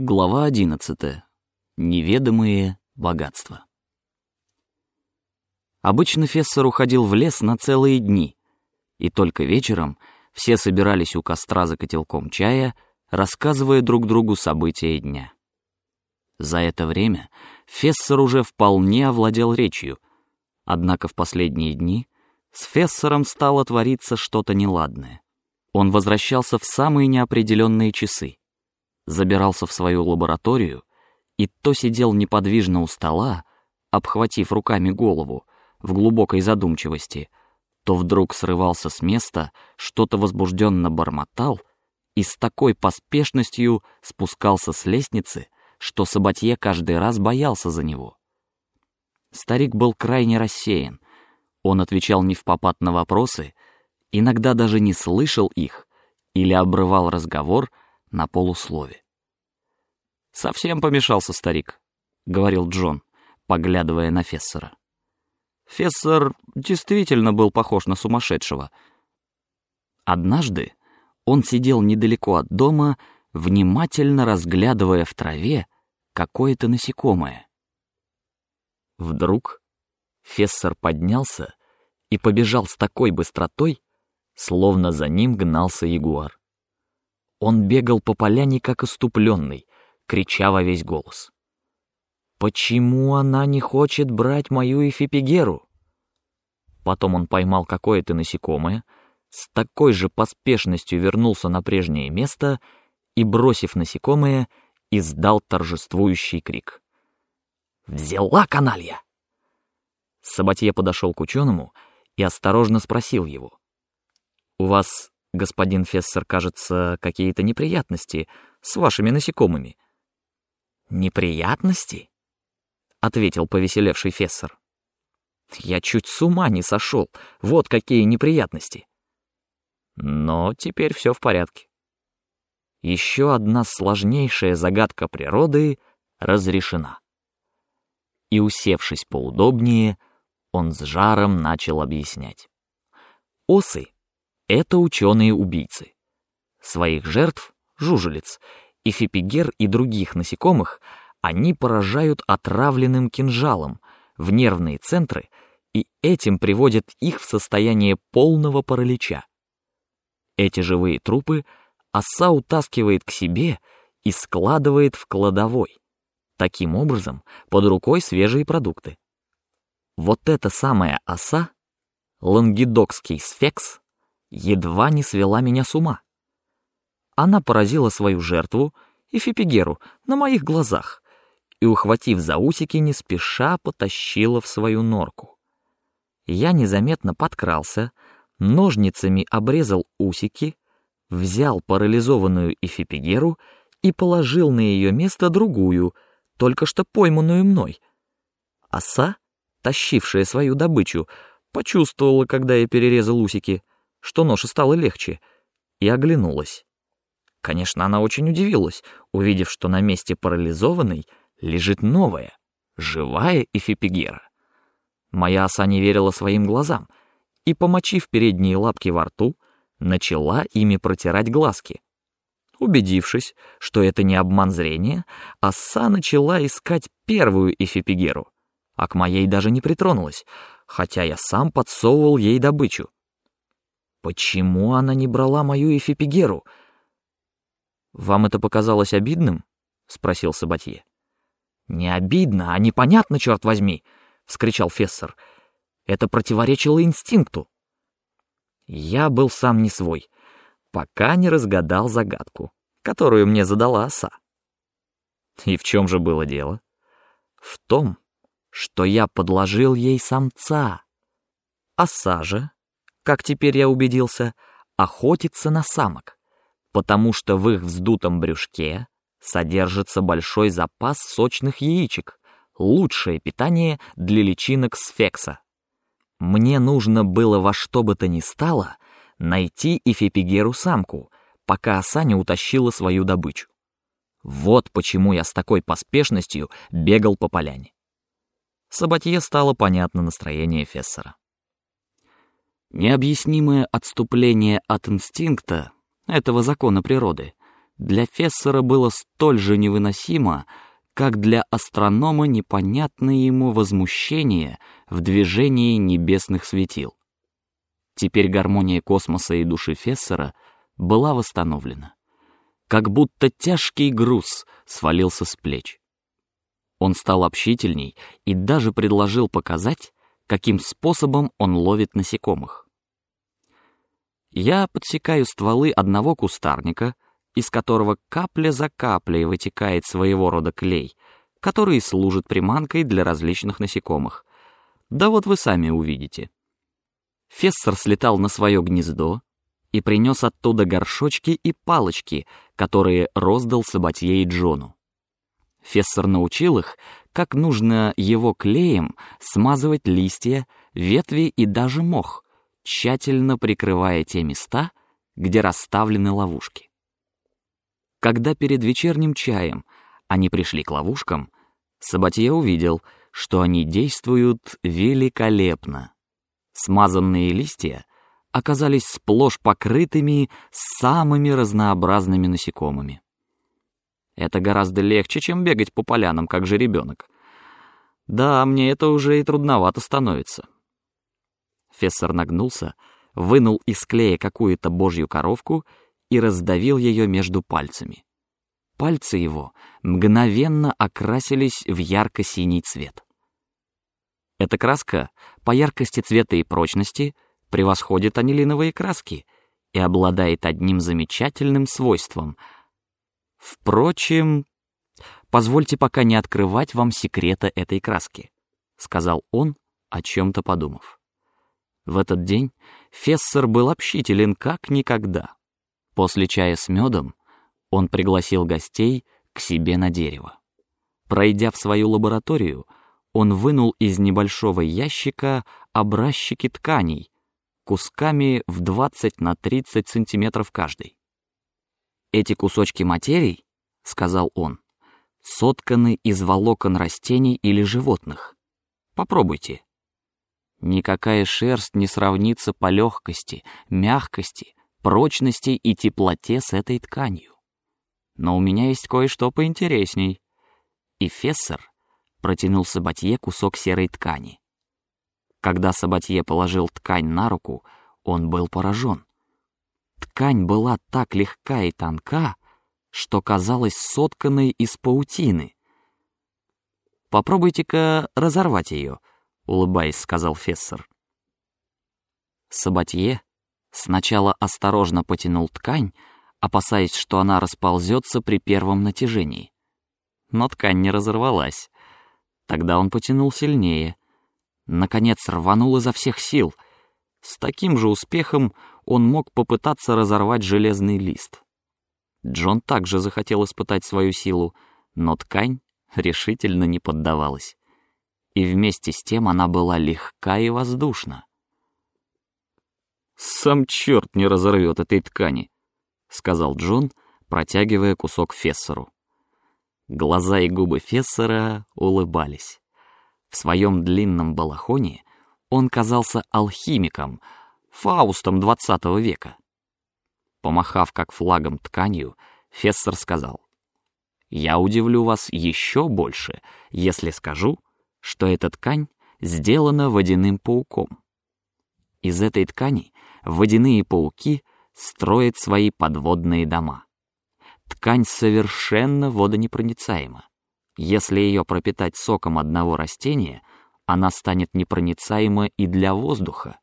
Глава одиннадцатая. Неведомые богатства. Обычно Фессор уходил в лес на целые дни, и только вечером все собирались у костра за котелком чая, рассказывая друг другу события дня. За это время Фессор уже вполне овладел речью, однако в последние дни с Фессором стало твориться что-то неладное. Он возвращался в самые неопределенные часы забирался в свою лабораторию и то сидел неподвижно у стола, обхватив руками голову в глубокой задумчивости, то вдруг срывался с места, что-то возбужденно бормотал и с такой поспешностью спускался с лестницы, что Сабатье каждый раз боялся за него. Старик был крайне рассеян. Он отвечал не в попад на вопросы, иногда даже не слышал их или обрывал разговор на полуслове. Совсем помешался старик, говорил Джон, поглядывая на Фессора. Фессор действительно был похож на сумасшедшего. Однажды он сидел недалеко от дома, внимательно разглядывая в траве какое-то насекомое. Вдруг Фессор поднялся и побежал с такой быстротой, словно за ним гнался ягуар. Он бегал по поляне как иступленный, крича во весь голос. Почему она не хочет брать мою эфипигеру? Потом он поймал какое-то насекомое, с такой же поспешностью вернулся на прежнее место и, бросив насекомое, издал торжествующий крик. «Взяла каналья!» Сабатье подошел к ученому и осторожно спросил его. «У вас господин Фессер, кажется, какие-то неприятности с вашими насекомыми. Неприятности? ответил повеселевший Фессер. Я чуть с ума не сошел. Вот какие неприятности. Но теперь все в порядке. Еще одна сложнейшая загадка природы разрешена. И усевшись поудобнее, он с жаром начал объяснять. Осы это ученые-убийцы. Своих жертв, жужелиц, эфипигер и других насекомых, они поражают отравленным кинжалом в нервные центры и этим приводят их в состояние полного паралича. Эти живые трупы оса утаскивает к себе и складывает в кладовой. Таким образом, под рукой свежие продукты. Вот эта самая оса, лангедокский сфекс, едва не свела меня с ума. Она поразила свою жертву, Эфипигеру, на моих глазах, и, ухватив за усики, не спеша потащила в свою норку. Я незаметно подкрался, ножницами обрезал усики, взял парализованную Эфипигеру и положил на ее место другую, только что пойманную мной. Оса, тащившая свою добычу, почувствовала, когда я перерезал усики, что ноша стала легче, и оглянулась. Конечно, она очень удивилась, увидев, что на месте парализованной лежит новая, живая эфипигера. Моя оса не верила своим глазам и, помочив передние лапки во рту, начала ими протирать глазки. Убедившись, что это не обман зрения, оса начала искать первую эфипигеру, а к моей даже не притронулась, хотя я сам подсовывал ей добычу. Почему она не брала мою эфипигеру? Вам это показалось обидным? спросил Сабатье. Не обидно, а непонятно, черт возьми! вскричал Фессер. Это противоречило инстинкту. Я был сам не свой, пока не разгадал загадку, которую мне задала оса. И в чем же было дело? В том, что я подложил ей самца. Оса же как теперь я убедился, охотится на самок, потому что в их вздутом брюшке содержится большой запас сочных яичек, лучшее питание для личинок сфекса. Мне нужно было во что бы то ни стало найти Ифипигеру самку, пока оса не утащила свою добычу. Вот почему я с такой поспешностью бегал по поляне. Сабатье стало понятно настроение Фессера. Необъяснимое отступление от инстинкта этого закона природы для Фессера было столь же невыносимо, как для астронома непонятное ему возмущение в движении небесных светил. Теперь гармония космоса и души Фессера была восстановлена, как будто тяжкий груз свалился с плеч. Он стал общительней и даже предложил показать, каким способом он ловит насекомых. Я подсекаю стволы одного кустарника — из которого капля за каплей вытекает своего рода клей, который служит приманкой для различных насекомых. Да вот вы сами увидите. Фессор слетал на свое гнездо и принес оттуда горшочки и палочки, которые роздал Сабатье и Джону. Фессор научил их, как нужно его клеем смазывать листья, ветви и даже мох, тщательно прикрывая те места, где расставлены ловушки. Когда перед вечерним чаем они пришли к ловушкам, Сабатье увидел, что они действуют великолепно. Смазанные листья оказались сплошь покрытыми самыми разнообразными насекомыми. Это гораздо легче, чем бегать по полянам, как же ребенок. Да, мне это уже и трудновато становится. Фессор нагнулся, вынул из клея какую-то божью коровку и раздавил ее между пальцами. Пальцы его мгновенно окрасились в ярко-синий цвет. Эта краска по яркости цвета и прочности превосходит анилиновые краски и обладает одним замечательным свойством. Впрочем, позвольте пока не открывать вам секрета этой краски, сказал он, о чем-то подумав. В этот день Фессер был общителен как никогда. После чая с медом он пригласил гостей к себе на дерево. Пройдя в свою лабораторию, он вынул из небольшого ящика образчики тканей кусками в 20 на 30 сантиметров каждый. Эти кусочки материй, сказал он, сотканы из волокон растений или животных. Попробуйте. Никакая шерсть не сравнится по легкости, мягкости, прочности и теплоте с этой тканью. Но у меня есть кое-что поинтересней. И Фессер протянул Сабатье кусок серой ткани. Когда Сабатье положил ткань на руку, он был поражен. Ткань была так легка и тонка, что казалась сотканной из паутины. Попробуйте-ка разорвать ее, улыбаясь, сказал Фессер. Сабатье Сначала осторожно потянул ткань, опасаясь, что она расползется при первом натяжении. Но ткань не разорвалась. Тогда он потянул сильнее. Наконец рванул изо всех сил. С таким же успехом он мог попытаться разорвать железный лист. Джон также захотел испытать свою силу, но ткань решительно не поддавалась. И вместе с тем она была легка и воздушна. Сам черт не разорвет этой ткани, сказал Джон, протягивая кусок Фессеру. Глаза и губы Фессера улыбались. В своем длинном балахоне он казался алхимиком, Фаустом двадцатого века. Помахав как флагом тканью, Фессер сказал: "Я удивлю вас еще больше, если скажу, что эта ткань сделана водяным пауком. Из этой ткани водяные пауки строят свои подводные дома. Ткань совершенно водонепроницаема. Если ее пропитать соком одного растения, она станет непроницаема и для воздуха.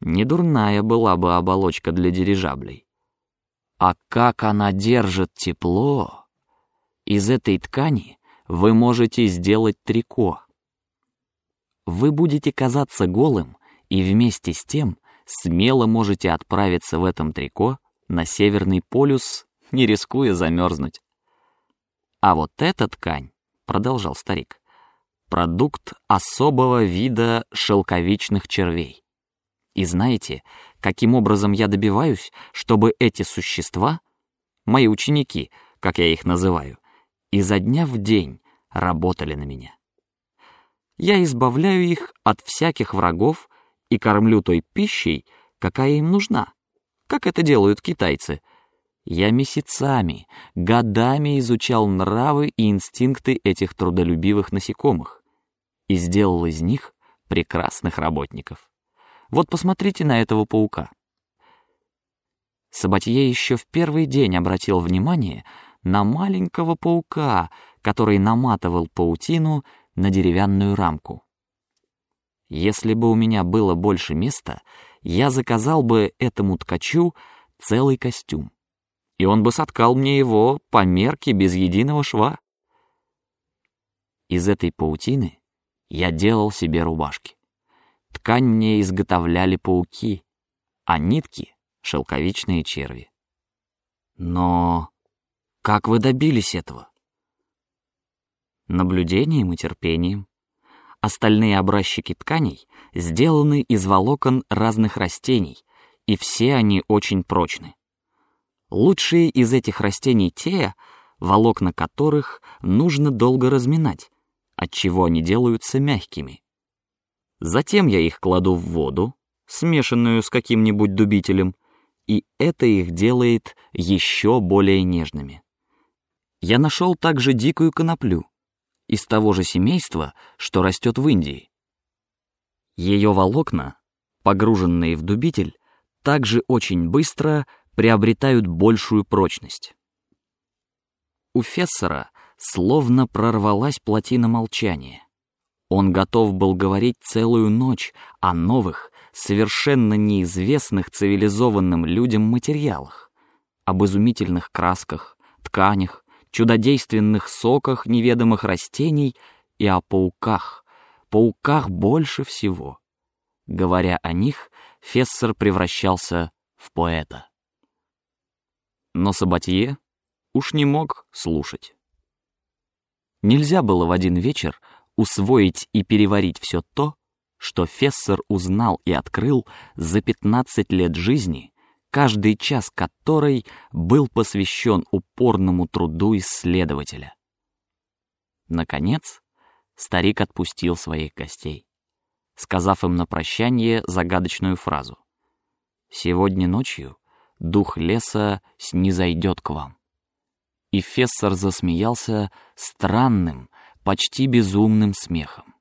Недурная была бы оболочка для дирижаблей. А как она держит тепло! Из этой ткани вы можете сделать трико. Вы будете казаться голым и вместе с тем смело можете отправиться в этом трико на Северный полюс, не рискуя замерзнуть. А вот эта ткань, продолжал старик, продукт особого вида шелковичных червей. И знаете, каким образом я добиваюсь, чтобы эти существа, мои ученики, как я их называю, изо дня в день работали на меня. Я избавляю их от всяких врагов и кормлю той пищей, какая им нужна, как это делают китайцы. Я месяцами, годами изучал нравы и инстинкты этих трудолюбивых насекомых и сделал из них прекрасных работников. Вот посмотрите на этого паука. Сабатье еще в первый день обратил внимание на маленького паука, который наматывал паутину на деревянную рамку. Если бы у меня было больше места, я заказал бы этому ткачу целый костюм, и он бы соткал мне его по мерке без единого шва. Из этой паутины я делал себе рубашки. Ткань мне изготовляли пауки, а нитки — шелковичные черви. Но как вы добились этого? Наблюдением и терпением. Остальные образчики тканей сделаны из волокон разных растений, и все они очень прочны. Лучшие из этих растений те, волокна которых нужно долго разминать, отчего они делаются мягкими. Затем я их кладу в воду, смешанную с каким-нибудь дубителем, и это их делает еще более нежными. Я нашел также дикую коноплю, из того же семейства, что растет в Индии. Ее волокна, погруженные в дубитель, также очень быстро приобретают большую прочность. У Фессера словно прорвалась плотина молчания. Он готов был говорить целую ночь о новых, совершенно неизвестных цивилизованным людям материалах, об изумительных красках, тканях, чудодейственных соках неведомых растений и о пауках, пауках больше всего. Говоря о них, Фессер превращался в поэта. Но Сабатье уж не мог слушать. Нельзя было в один вечер усвоить и переварить все то, что Фессер узнал и открыл за пятнадцать лет жизни каждый час которой был посвящен упорному труду исследователя. Наконец, старик отпустил своих гостей, сказав им на прощание загадочную фразу: "Сегодня ночью дух леса снизойдет к вам". И Фессор засмеялся странным, почти безумным смехом.